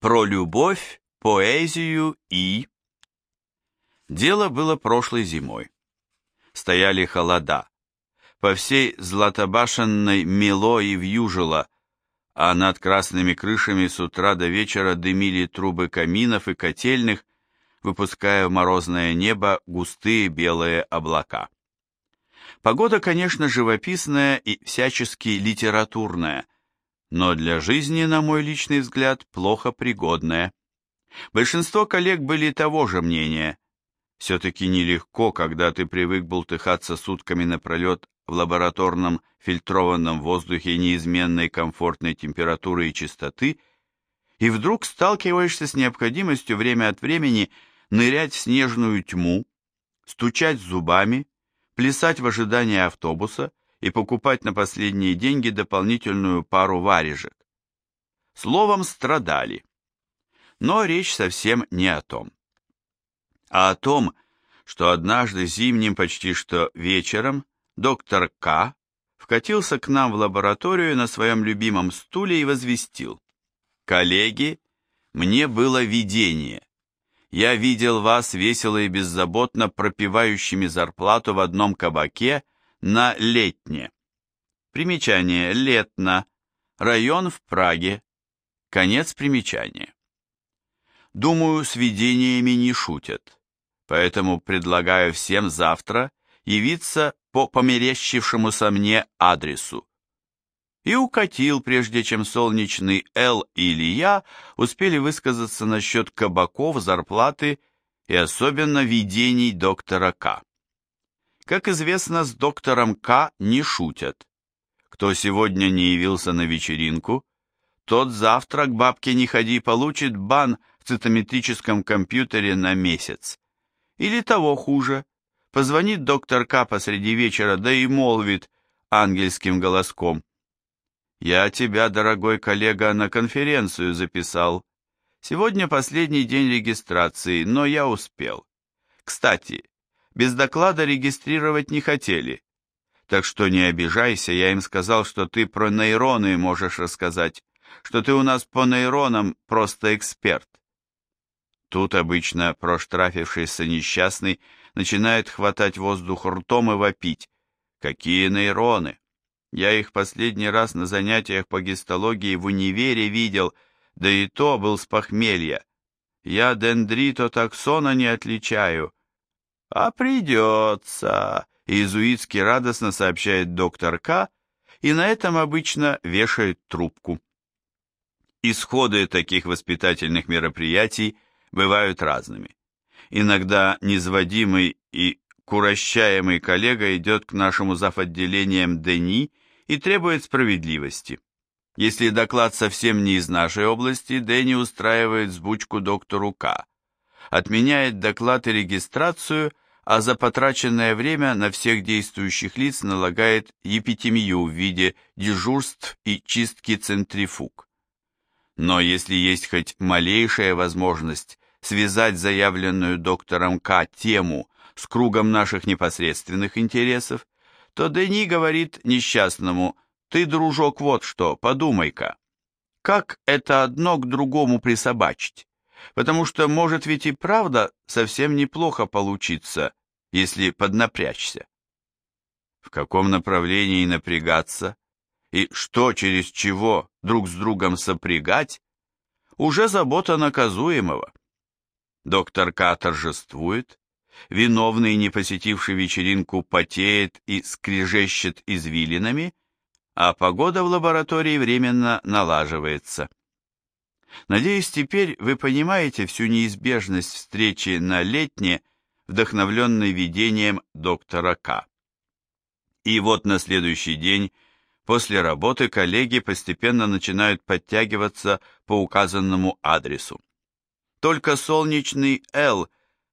Про любовь, поэзию и... Дело было прошлой зимой. Стояли холода. По всей златобашенной мело и вьюжило, а над красными крышами с утра до вечера дымили трубы каминов и котельных, выпуская в морозное небо густые белые облака. Погода, конечно, живописная и всячески литературная, но для жизни, на мой личный взгляд, плохо пригодная. Большинство коллег были того же мнения. Все-таки нелегко, когда ты привык бултыхаться сутками напролет в лабораторном фильтрованном воздухе неизменной комфортной температуры и чистоты, и вдруг сталкиваешься с необходимостью время от времени нырять в снежную тьму, стучать зубами, плясать в ожидании автобуса и покупать на последние деньги дополнительную пару варежек. Словом, страдали. Но речь совсем не о том. А о том, что однажды зимним почти что вечером доктор К. вкатился к нам в лабораторию на своем любимом стуле и возвестил. «Коллеги, мне было видение я видел вас весело и беззаботно пропивающими зарплату в одном кабаке на Летне. Примечание Летно. Район в Праге. Конец примечания. Думаю, с видениями не шутят, поэтому предлагаю всем завтра явиться по померещившемуся мне адресу и укатил, прежде чем солнечный Л или я успели высказаться насчет кабаков, зарплаты и особенно видений доктора К. Как известно, с доктором К не шутят. Кто сегодня не явился на вечеринку, тот завтра к бабке не ходи получит бан в цитометрическом компьютере на месяц. Или того хуже, позвонит доктор К посреди вечера, да и молвит ангельским голоском. Я тебя, дорогой коллега, на конференцию записал. Сегодня последний день регистрации, но я успел. Кстати, без доклада регистрировать не хотели. Так что не обижайся, я им сказал, что ты про нейроны можешь рассказать, что ты у нас по нейронам просто эксперт. Тут обычно проштрафившийся несчастный начинает хватать воздух ртом и вопить. Какие нейроны? Я их последний раз на занятиях по гистологии в универе видел, да и то был с похмелья. Я дендритотаксона не отличаю. А придется, иезуитски радостно сообщает доктор К, и на этом обычно вешает трубку. Исходы таких воспитательных мероприятий бывают разными. Иногда незводимый и курощаемый коллега идет к нашему завотделением Дени и требует справедливости. Если доклад совсем не из нашей области, Дэнни устраивает сбучку доктору К. Отменяет доклад и регистрацию, а за потраченное время на всех действующих лиц налагает епитемию в виде дежурств и чистки центрифуг. Но если есть хоть малейшая возможность связать заявленную доктором К тему с кругом наших непосредственных интересов, то Дени говорит несчастному, «Ты, дружок, вот что, подумай-ка, как это одно к другому присобачить? Потому что может ведь и правда совсем неплохо получиться, если поднапрячься». В каком направлении напрягаться и что через чего друг с другом сопрягать, уже забота наказуемого. Доктор К торжествует, виновный, не посетивший вечеринку, потеет и скрежещет извилинами, а погода в лаборатории временно налаживается. Надеюсь, теперь вы понимаете всю неизбежность встречи на летне, вдохновленной видением доктора К. И вот на следующий день после работы коллеги постепенно начинают подтягиваться по указанному адресу. Только солнечный Л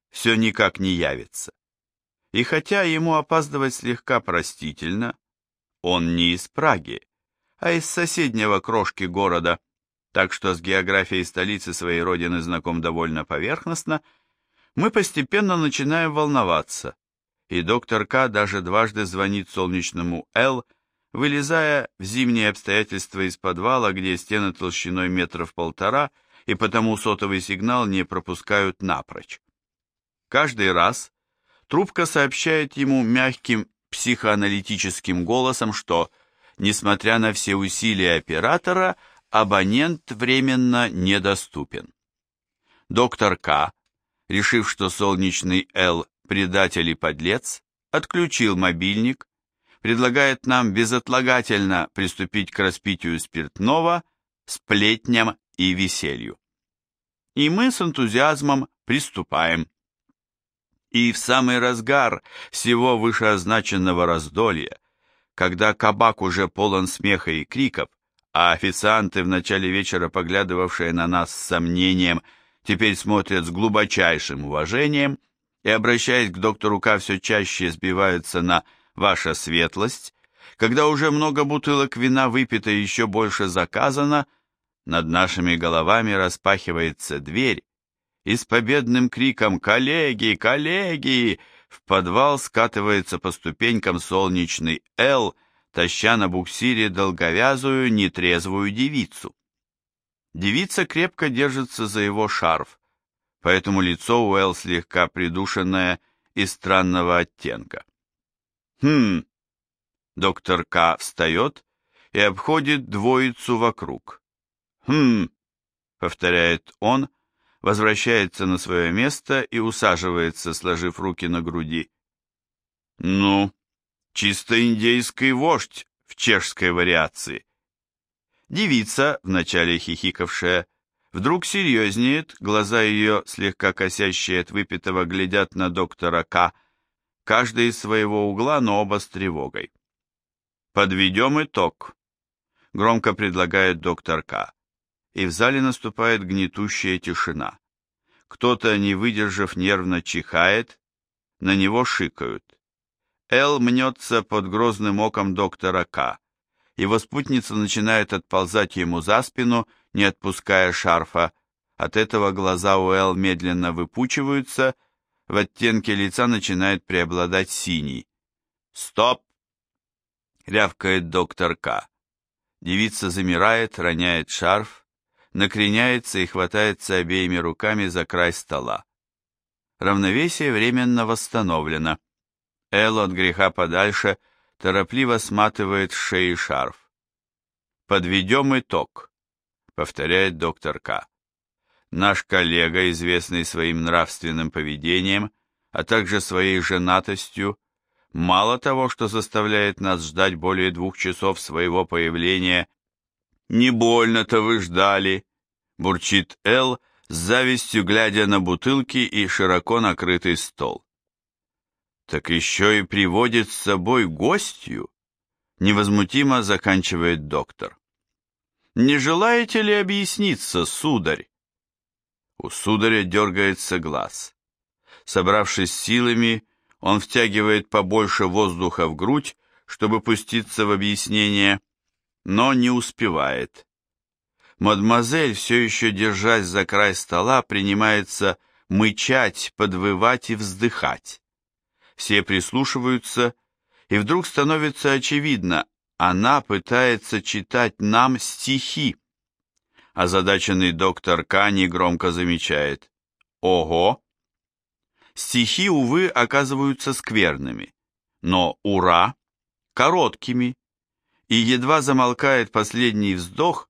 все никак не явится. И хотя ему опаздывать слегка простительно, он не из Праги, а из соседнего крошки города, так что с географией столицы своей родины знаком довольно поверхностно, мы постепенно начинаем волноваться, и доктор К. даже дважды звонит солнечному Л., вылезая в зимние обстоятельства из подвала, где стены толщиной метров полтора и потому сотовый сигнал не пропускают напрочь. Каждый раз трубка сообщает ему мягким психоаналитическим голосом, что, несмотря на все усилия оператора, абонент временно недоступен. Доктор К, решив, что солнечный Л предатель и подлец, отключил мобильник, предлагает нам безотлагательно приступить к распитию спиртного, сплетням и веселью. И мы с энтузиазмом приступаем. И в самый разгар всего вышеозначенного раздолья, когда кабак уже полон смеха и криков, а официанты, в начале вечера поглядывавшие на нас с сомнением, теперь смотрят с глубочайшим уважением и, обращаясь к доктору К, все чаще сбиваются на «ваша светлость», когда уже много бутылок вина выпито и еще больше заказано, над нашими головами распахивается дверь, и с победным криком «Коллеги! Коллеги!» в подвал скатывается по ступенькам солнечный «Л», таща на буксире долговязую, нетрезвую девицу. Девица крепко держится за его шарф, поэтому лицо у Эл слегка придушенное и странного оттенка. «Хм...» Доктор К. встает и обходит двоицу вокруг. «Хм...» — повторяет он, возвращается на свое место и усаживается, сложив руки на груди. «Ну, чисто индейский вождь в чешской вариации». Девица, вначале хихикавшая, вдруг серьезнеет, глаза ее, слегка косящие от выпитого, глядят на доктора К., каждый из своего угла, но оба с тревогой. «Подведем итог», — громко предлагает доктор К и в зале наступает гнетущая тишина. Кто-то, не выдержав, нервно чихает, на него шикают. Эл мнется под грозным оком доктора К. Его спутница начинает отползать ему за спину, не отпуская шарфа. От этого глаза у Эл медленно выпучиваются, в оттенке лица начинает преобладать синий. «Стоп!» — рявкает доктор К. Девица замирает, роняет шарф, накреняется и хватается обеими руками за край стола. Равновесие временно восстановлено. Эл от греха подальше торопливо сматывает с шеи шарф. «Подведем итог», — повторяет доктор К. Наш коллега, известный своим нравственным поведением, а также своей женатостью, мало того, что заставляет нас ждать более двух часов своего появления «Не больно-то вы ждали», — бурчит Эл, с завистью глядя на бутылки и широко накрытый стол. «Так еще и приводит с собой гостью», — невозмутимо заканчивает доктор. «Не желаете ли объясниться, сударь?» У сударя дергается глаз. Собравшись силами, он втягивает побольше воздуха в грудь, чтобы пуститься в объяснение, но не успевает. Мадемуазель, все еще держась за край стола, принимается мычать, подвывать и вздыхать. Все прислушиваются, и вдруг становится очевидно, она пытается читать нам стихи. Озадаченный доктор Кани громко замечает. Ого! Стихи, увы, оказываются скверными, но ура! Короткими, и едва замолкает последний вздох,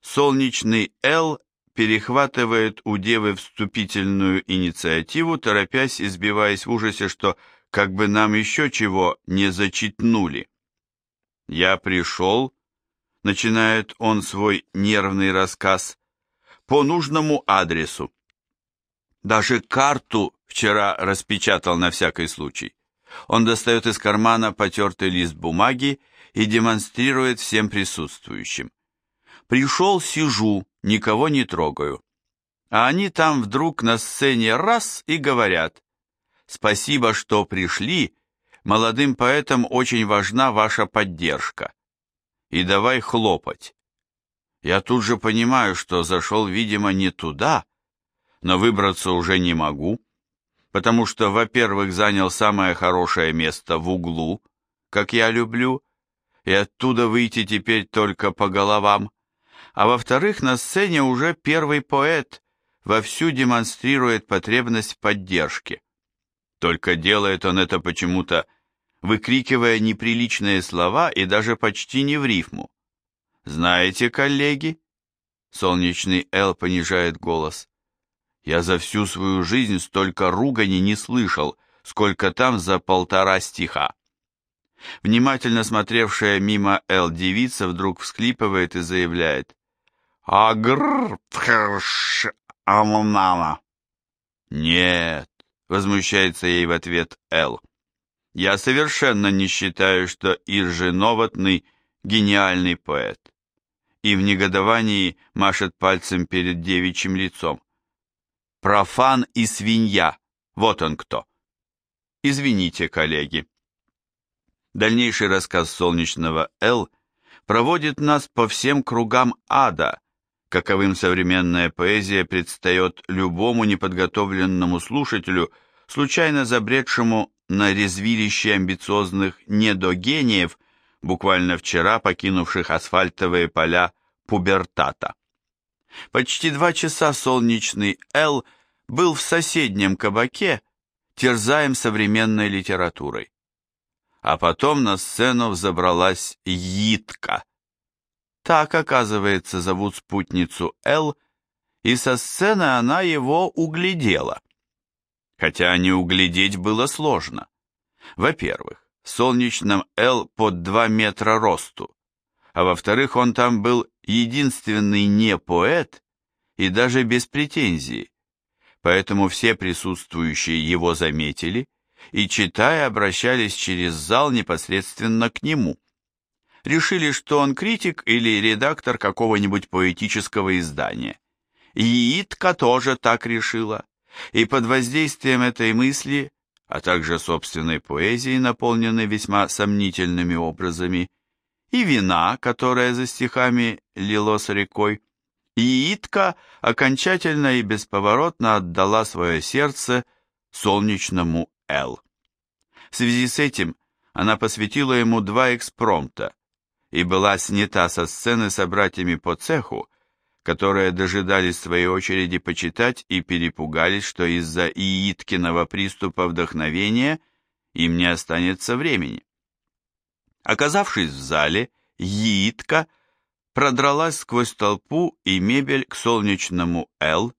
солнечный Л перехватывает у девы вступительную инициативу, торопясь и сбиваясь в ужасе, что как бы нам еще чего не зачитнули. «Я пришел», — начинает он свой нервный рассказ, — «по нужному адресу. Даже карту вчера распечатал на всякий случай. Он достает из кармана потертый лист бумаги и демонстрирует всем присутствующим. Пришел, сижу, никого не трогаю. А они там вдруг на сцене раз и говорят, «Спасибо, что пришли, молодым поэтам очень важна ваша поддержка. И давай хлопать». Я тут же понимаю, что зашел, видимо, не туда, но выбраться уже не могу, потому что, во-первых, занял самое хорошее место в углу, как я люблю, и оттуда выйти теперь только по головам, а во-вторых, на сцене уже первый поэт вовсю демонстрирует потребность в поддержке. Только делает он это почему-то, выкрикивая неприличные слова и даже почти не в рифму. «Знаете, коллеги?» Солнечный Эл понижает голос. «Я за всю свою жизнь столько ругани не слышал, сколько там за полтора стиха». Внимательно смотревшая мимо Эл девица вдруг всхлипывает и заявляет. «Агррр, пхрш, амнама». «Нет», — возмущается ей в ответ Эл. «Я совершенно не считаю, что Иржи Новотный гениальный поэт». И в негодовании машет пальцем перед девичьим лицом. «Профан и свинья, вот он кто». Извините, коллеги. Дальнейший рассказ солнечного Л проводит нас по всем кругам ада, каковым современная поэзия предстает любому неподготовленному слушателю, случайно забредшему на резвилище амбициозных недогениев, буквально вчера покинувших асфальтовые поля пубертата. Почти два часа солнечный Л был в соседнем кабаке, терзаем современной литературой а потом на сцену взобралась Йитка. Так, оказывается, зовут спутницу Эл, и со сцены она его углядела. Хотя не углядеть было сложно. Во-первых, в солнечном Эл под два метра росту, а во-вторых, он там был единственный не поэт и даже без претензий, поэтому все присутствующие его заметили и, читая, обращались через зал непосредственно к нему. Решили, что он критик или редактор какого-нибудь поэтического издания. И Итка тоже так решила, и под воздействием этой мысли, а также собственной поэзии, наполненной весьма сомнительными образами, и вина, которая за стихами лилось рекой, и Итка окончательно и бесповоротно отдала свое сердце солнечному Л. В связи с этим она посвятила ему два экспромта и была снята со сцены с братьями по цеху, которые дожидались своей очереди почитать и перепугались, что из-за Ииткиного приступа вдохновения им не останется времени. Оказавшись в зале, Иитка продралась сквозь толпу и мебель к солнечному «Л»,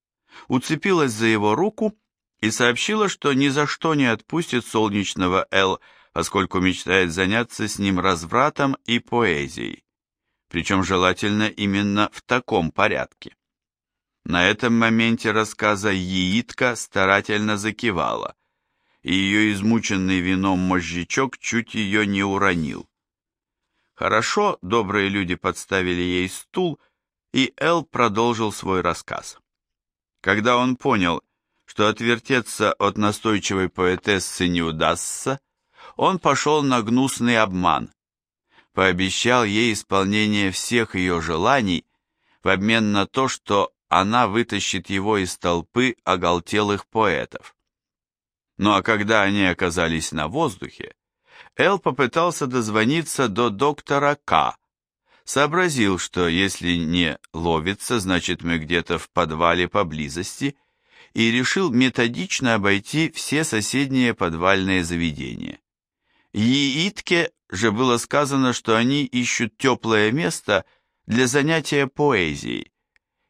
уцепилась за его руку и сообщила, что ни за что не отпустит солнечного Л, поскольку мечтает заняться с ним развратом и поэзией, причем желательно именно в таком порядке. На этом моменте рассказа Яитка старательно закивала, и ее измученный вином мозжечок чуть ее не уронил. Хорошо добрые люди подставили ей стул, и Эл продолжил свой рассказ. Когда он понял, что отвертеться от настойчивой поэтессы не удастся, он пошел на гнусный обман. Пообещал ей исполнение всех ее желаний в обмен на то, что она вытащит его из толпы оголтелых поэтов. Ну а когда они оказались на воздухе, Эл попытался дозвониться до доктора К. Сообразил, что если не ловится, значит мы где-то в подвале поблизости, и решил методично обойти все соседние подвальные заведения. Яитке же было сказано, что они ищут теплое место для занятия поэзией,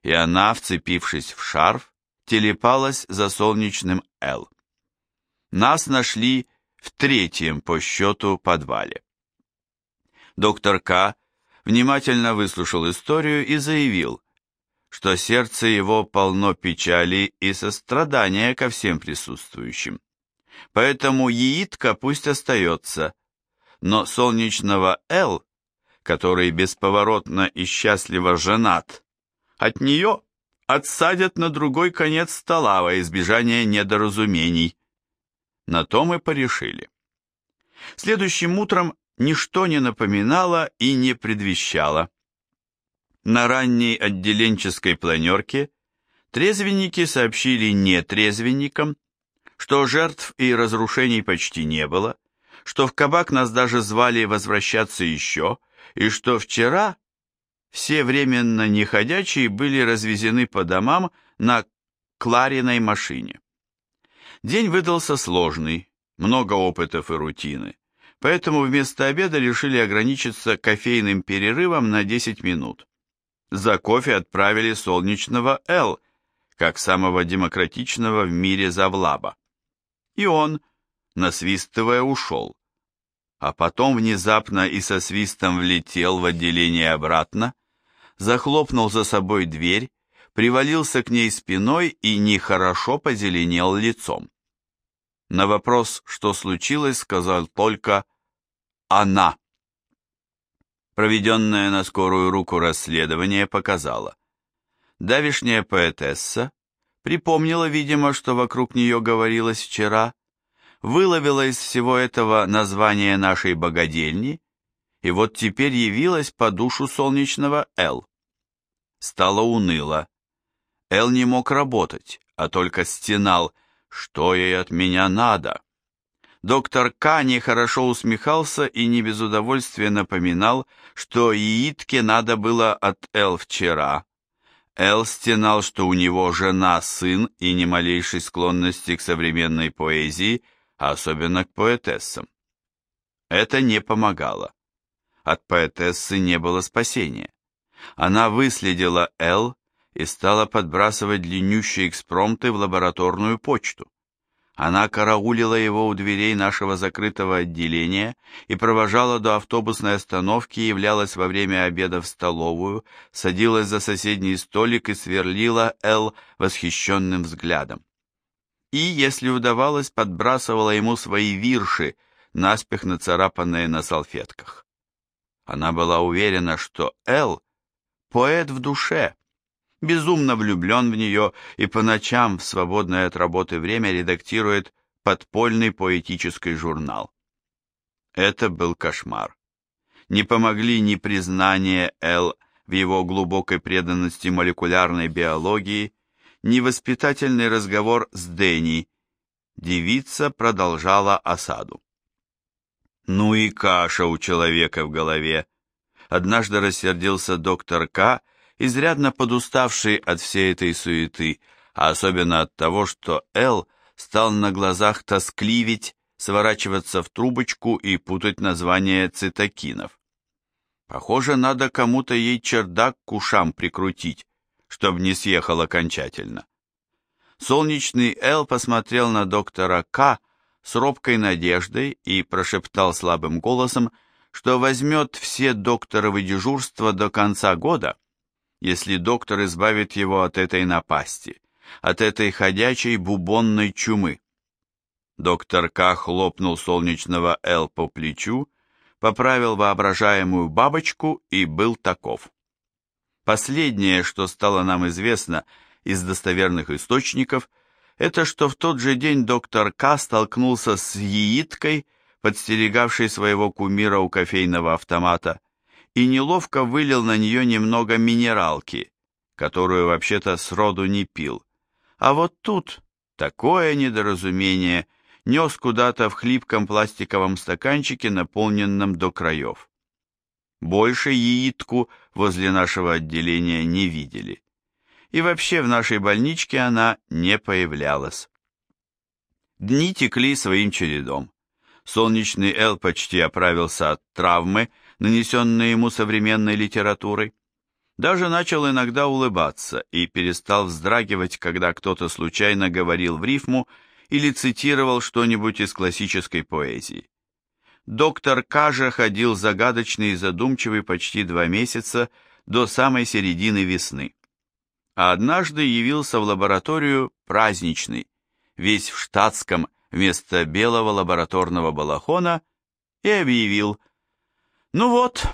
и она, вцепившись в шарф, телепалась за солнечным «Л». Нас нашли в третьем по счету подвале. Доктор К. внимательно выслушал историю и заявил, что сердце его полно печали и сострадания ко всем присутствующим. Поэтому яитка пусть остается, но солнечного Л, который бесповоротно и счастливо женат, от нее отсадят на другой конец стола во избежание недоразумений. На то мы порешили. Следующим утром ничто не напоминало и не предвещало. На ранней отделенческой планерке трезвенники сообщили нетрезвенникам, что жертв и разрушений почти не было, что в кабак нас даже звали возвращаться еще, и что вчера все временно неходячие были развезены по домам на Клариной машине. День выдался сложный, много опытов и рутины, поэтому вместо обеда решили ограничиться кофейным перерывом на 10 минут. За кофе отправили солнечного Л, как самого демократичного в мире завлаба. И он, насвистывая, ушел. А потом внезапно и со свистом влетел в отделение обратно, захлопнул за собой дверь, привалился к ней спиной и нехорошо позеленел лицом. На вопрос, что случилось, сказал только «она». Проведенное на скорую руку расследование показало. Давишняя поэтесса припомнила, видимо, что вокруг нее говорилось вчера, выловила из всего этого название нашей богадельни, и вот теперь явилась по душу солнечного Л. Стало уныло. Эл не мог работать, а только стенал, что ей от меня надо. Доктор К. нехорошо усмехался и не без удовольствия напоминал, что Иитке надо было от Эл вчера. Эл стенал, что у него жена, сын и ни малейшей склонности к современной поэзии, а особенно к поэтессам. Это не помогало. От поэтессы не было спасения. Она выследила Эл и стала подбрасывать длиннющие экспромты в лабораторную почту. Она караулила его у дверей нашего закрытого отделения и провожала до автобусной остановки, являлась во время обеда в столовую, садилась за соседний столик и сверлила Эл восхищенным взглядом. И, если удавалось, подбрасывала ему свои вирши, наспех нацарапанные на салфетках. Она была уверена, что Эл — поэт в душе, безумно влюблен в нее и по ночам в свободное от работы время редактирует подпольный поэтический журнал. Это был кошмар. Не помогли ни признание Л в его глубокой преданности молекулярной биологии, ни воспитательный разговор с Дэнни. Девица продолжала осаду. Ну и каша у человека в голове. Однажды рассердился доктор К изрядно подуставший от всей этой суеты, а особенно от того, что Эл стал на глазах тоскливить, сворачиваться в трубочку и путать названия цитокинов. Похоже, надо кому-то ей чердак к ушам прикрутить, чтобы не съехал окончательно. Солнечный Эл посмотрел на доктора К с робкой надеждой и прошептал слабым голосом, что возьмет все докторовы дежурства до конца года, если доктор избавит его от этой напасти, от этой ходячей бубонной чумы. Доктор К. хлопнул солнечного Л по плечу, поправил воображаемую бабочку и был таков. Последнее, что стало нам известно из достоверных источников, это что в тот же день доктор К. столкнулся с яиткой, подстерегавшей своего кумира у кофейного автомата, и неловко вылил на нее немного минералки, которую вообще-то сроду не пил. А вот тут такое недоразумение нес куда-то в хлипком пластиковом стаканчике, наполненном до краев. Больше яитку возле нашего отделения не видели. И вообще в нашей больничке она не появлялась. Дни текли своим чередом. Солнечный Эл почти оправился от травмы, нанесенные ему современной литературой. Даже начал иногда улыбаться и перестал вздрагивать, когда кто-то случайно говорил в рифму или цитировал что-нибудь из классической поэзии. Доктор Кажа ходил загадочный и задумчивый почти два месяца до самой середины весны. А однажды явился в лабораторию праздничный, весь в штатском вместо белого лабораторного балахона, и объявил – ну вот,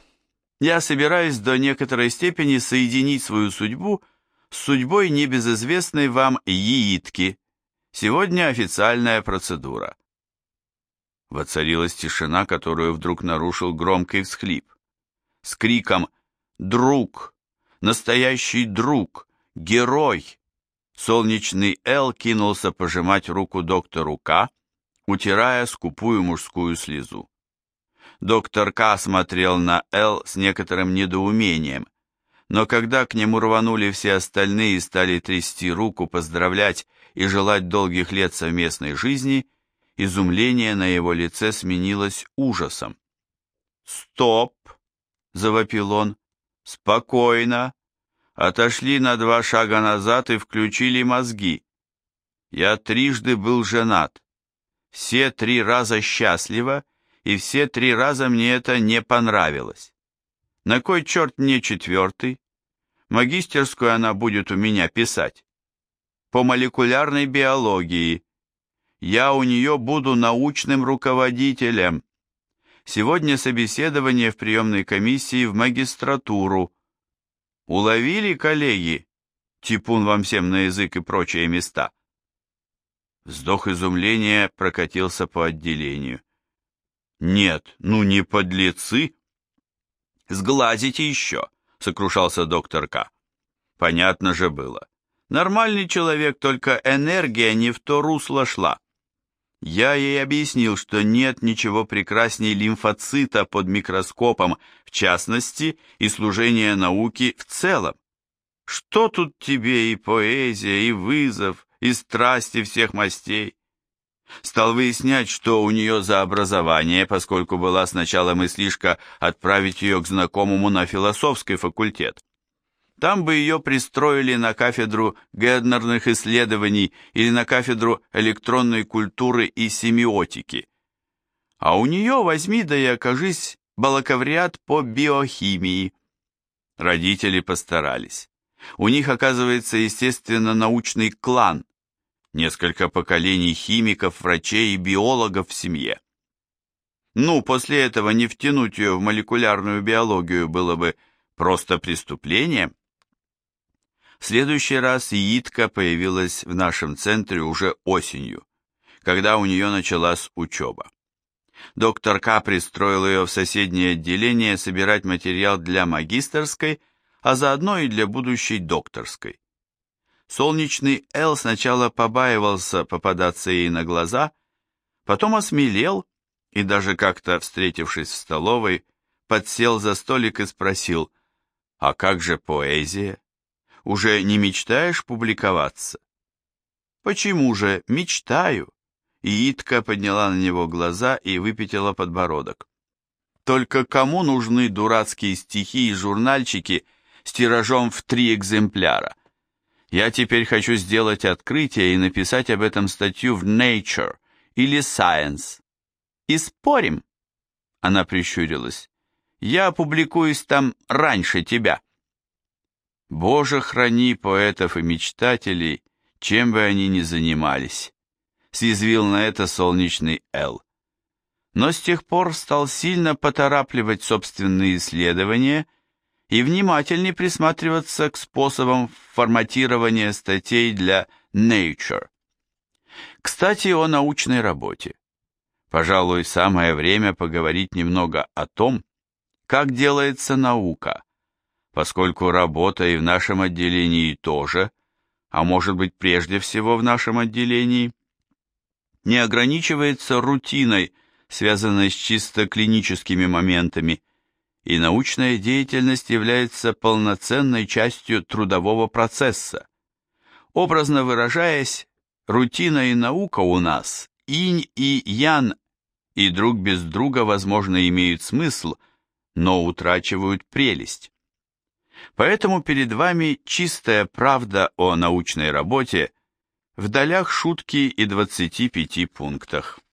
я собираюсь до некоторой степени соединить свою судьбу с судьбой небезызвестной вам яитки. Сегодня официальная процедура. Воцарилась тишина, которую вдруг нарушил громкий всхлип. С криком «Друг! Настоящий друг! Герой!» Солнечный Эл кинулся пожимать руку доктору К, утирая скупую мужскую слезу. Доктор К. смотрел на Л с некоторым недоумением, Но когда к нему рванули все остальные и стали трясти руку, поздравлять и желать долгих лет совместной жизни, изумление на его лице сменилось ужасом. «Стоп!» — завопил он. «Спокойно!» Отошли на два шага назад и включили мозги. Я трижды был женат. Все три раза счастливо, и все три раза мне это не понравилось. На кой черт мне четвертый? Магистерскую она будет у меня писать. По молекулярной биологии. Я у нее буду научным руководителем. Сегодня собеседование в приемной комиссии в магистратуру. Уловили, коллеги? Типун вам всем на язык и прочие места. Вздох изумления прокатился по отделению. Нет, ну не подлецы. Сглазите еще, сокрушался доктор К. Понятно же было. Нормальный человек, только энергия не в то русло шла. Я ей объяснил, что нет ничего прекрасней лимфоцита под микроскопом, в частности, и служения науки в целом. Что тут тебе и поэзия, и вызов, и страсти всех мастей? Стал выяснять, что у нее за образование, поскольку была сначала мыслишка отправить ее к знакомому на философский факультет. Там бы ее пристроили на кафедру гендерных исследований или на кафедру электронной культуры и семиотики. А у нее возьми да и окажись балаковриат по биохимии. Родители постарались. У них, оказывается, естественно-научный клан, несколько поколений химиков, врачей и биологов в семье. Ну, после этого не втянуть ее в молекулярную биологию было бы просто преступлением. В следующий раз Иитка появилась в нашем центре уже осенью, когда у нее началась учеба. Доктор К. пристроил ее в соседнее отделение собирать материал для магистерской, а заодно и для будущей докторской. Солнечный Эл сначала побаивался попадаться ей на глаза, потом осмелел и даже как-то, встретившись в столовой, подсел за столик и спросил, «А как же поэзия?» Уже не мечтаешь публиковаться? Почему же мечтаю? И Итка подняла на него глаза и выпятила подбородок. Только кому нужны дурацкие стихи и журнальчики с тиражом в три экземпляра? Я теперь хочу сделать открытие и написать об этом статью в Nature или Science. И спорим? Она прищурилась. Я опубликуюсь там раньше тебя. Боже, храни поэтов и мечтателей, чем бы они ни занимались, съязвил на это солнечный Эл. Но с тех пор стал сильно поторапливать собственные исследования и внимательнее присматриваться к способам форматирования статей для Nature. Кстати, о научной работе. Пожалуй, самое время поговорить немного о том, как делается наука, поскольку работа и в нашем отделении тоже, а может быть прежде всего в нашем отделении, не ограничивается рутиной, связанной с чисто клиническими моментами, и научная деятельность является полноценной частью трудового процесса. Образно выражаясь, рутина и наука у нас инь и ян, и друг без друга, возможно, имеют смысл, но утрачивают прелесть. Поэтому перед вами чистая правда о научной работе в долях шутки и 25 пунктах.